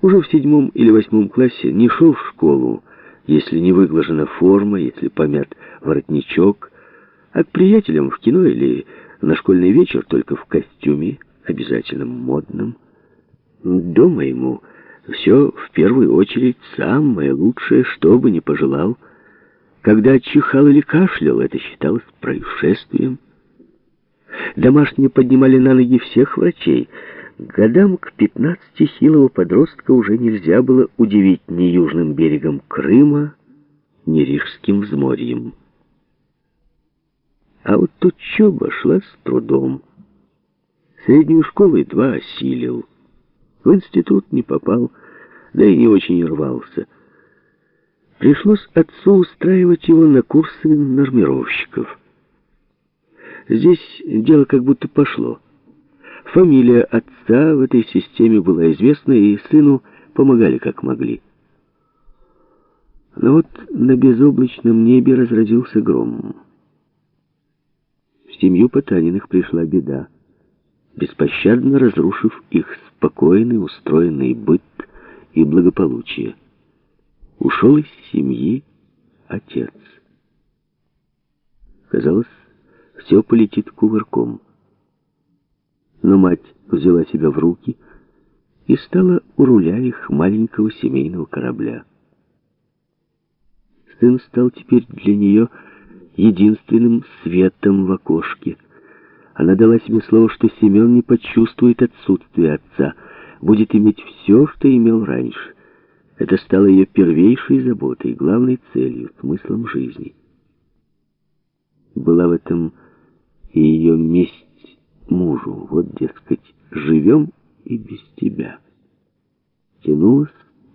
Уже в седьмом или восьмом классе не шел в школу, если не выглажена форма, если помят воротничок, а к приятелям в кино или на школьный вечер только в костюме, обязательно модном. Дома ему все в первую очередь самое лучшее, что бы ни пожелал. Когда чихал или кашлял, это считалось происшествием. Домашние поднимали на ноги всех врачей. Годам к пятнадцати хилого подростка уже нельзя было удивить ни южным берегом Крыма, ни Рижским взморьем. А вот учеба шла с трудом. Среднюю школу едва осилил. В институт не попал, да и не очень рвался. Пришлось отцу устраивать его на курсы нормировщиков. Здесь дело как будто пошло. Фамилия отца в этой системе была известна, и сыну помогали как могли. Но вот на безоблачном небе разразился гром. В семью Потаниных пришла беда, беспощадно разрушив их спокойный, устроенный быт и благополучие. Ушел из семьи отец. Казалось, все полетит кувырком. Но мать взяла себя в руки и стала у руля их маленького семейного корабля. Сын стал теперь для нее единственным светом в окошке. Она дала себе слово, что Семен не почувствует отсутствие отца, будет иметь все, что имел раньше. Это стало ее первейшей заботой, главной целью, смыслом жизни. Была в этом и ее месть мужу. Вот, дескать, живем и без тебя. Тянулась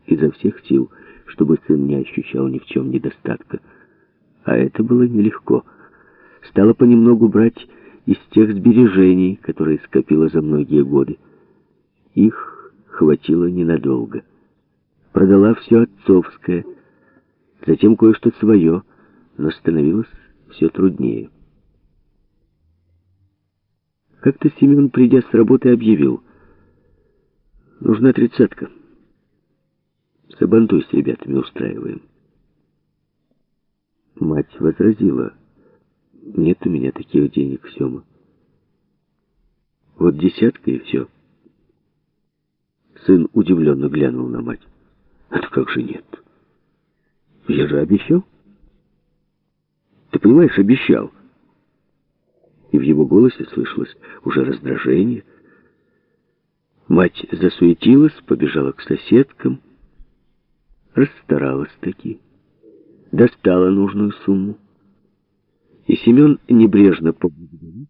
изо всех сил, чтобы сын не ощущал ни в чем недостатка. А это было нелегко. Стала понемногу брать из тех сбережений, которые скопила за многие годы. Их хватило ненадолго. Продала все отцовское, затем кое-что свое, но становилось все труднее. Как-то Семен, придя с работы, объявил. Нужна тридцатка. Сабантуй с ребятами устраиваем. Мать возразила. Нет у меня таких денег, Сема. Вот десятка и все. Сын удивленно глянул на мать. Это как же нет? Я же обещал. Ты понимаешь, обещал. И в его голосе слышалось уже раздражение. Мать засуетилась, побежала к соседкам, расстаралась таки достала нужную сумму. И Семен небрежно поблагодарил.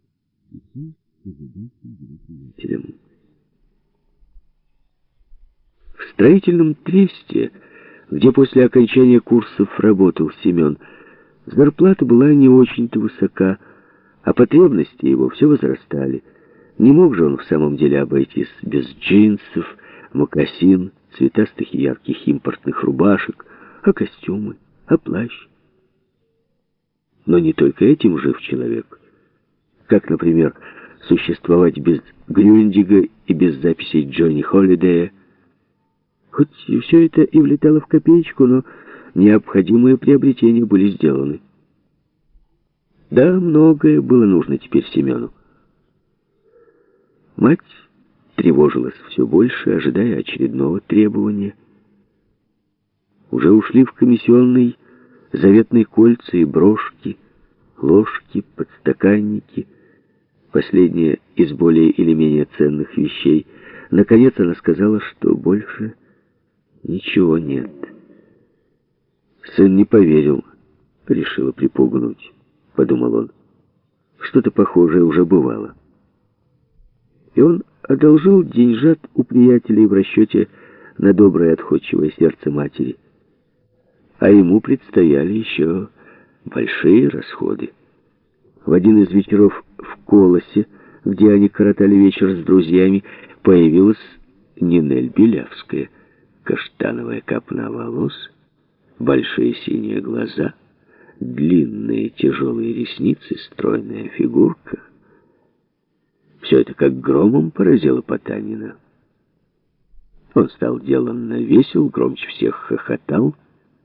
В строительном тресте, где после окончания курсов работал Семен, зарплата была не очень-то высока, а потребности его все возрастали. Не мог же он в самом деле обойтись без джинсов, мокасин, цветастых и ярких импортных рубашек, а костюмы а плащ. Но не только этим жив человек. Как, например, существовать без Грюндига и без записей Джонни Холлидея. Хоть все это и влетало в копеечку, но необходимые приобретения были сделаны. Да, многое было нужно теперь Семену. Мать тревожилась все больше, ожидая очередного требования. Уже ушли в комиссионный заветные кольца и брошки, ложки, подстаканники, последние из более или менее ценных вещей. Наконец она сказала, что больше ничего нет. Сын не поверил, решила припугнуть, подумал он. Что-то похожее уже бывало. И он одолжил деньжат у приятелей в расчете на доброе отходчивое сердце матери а ему предстояли еще большие расходы. В один из вечеров в Колосе, где они коротали вечер с друзьями, появилась Нинель Белявская. Каштановая копна волос, большие синие глаза, длинные тяжелые ресницы, стройная фигурка. Все это как громом поразило Потанина. Он стал деланно весел, громче всех хохотал.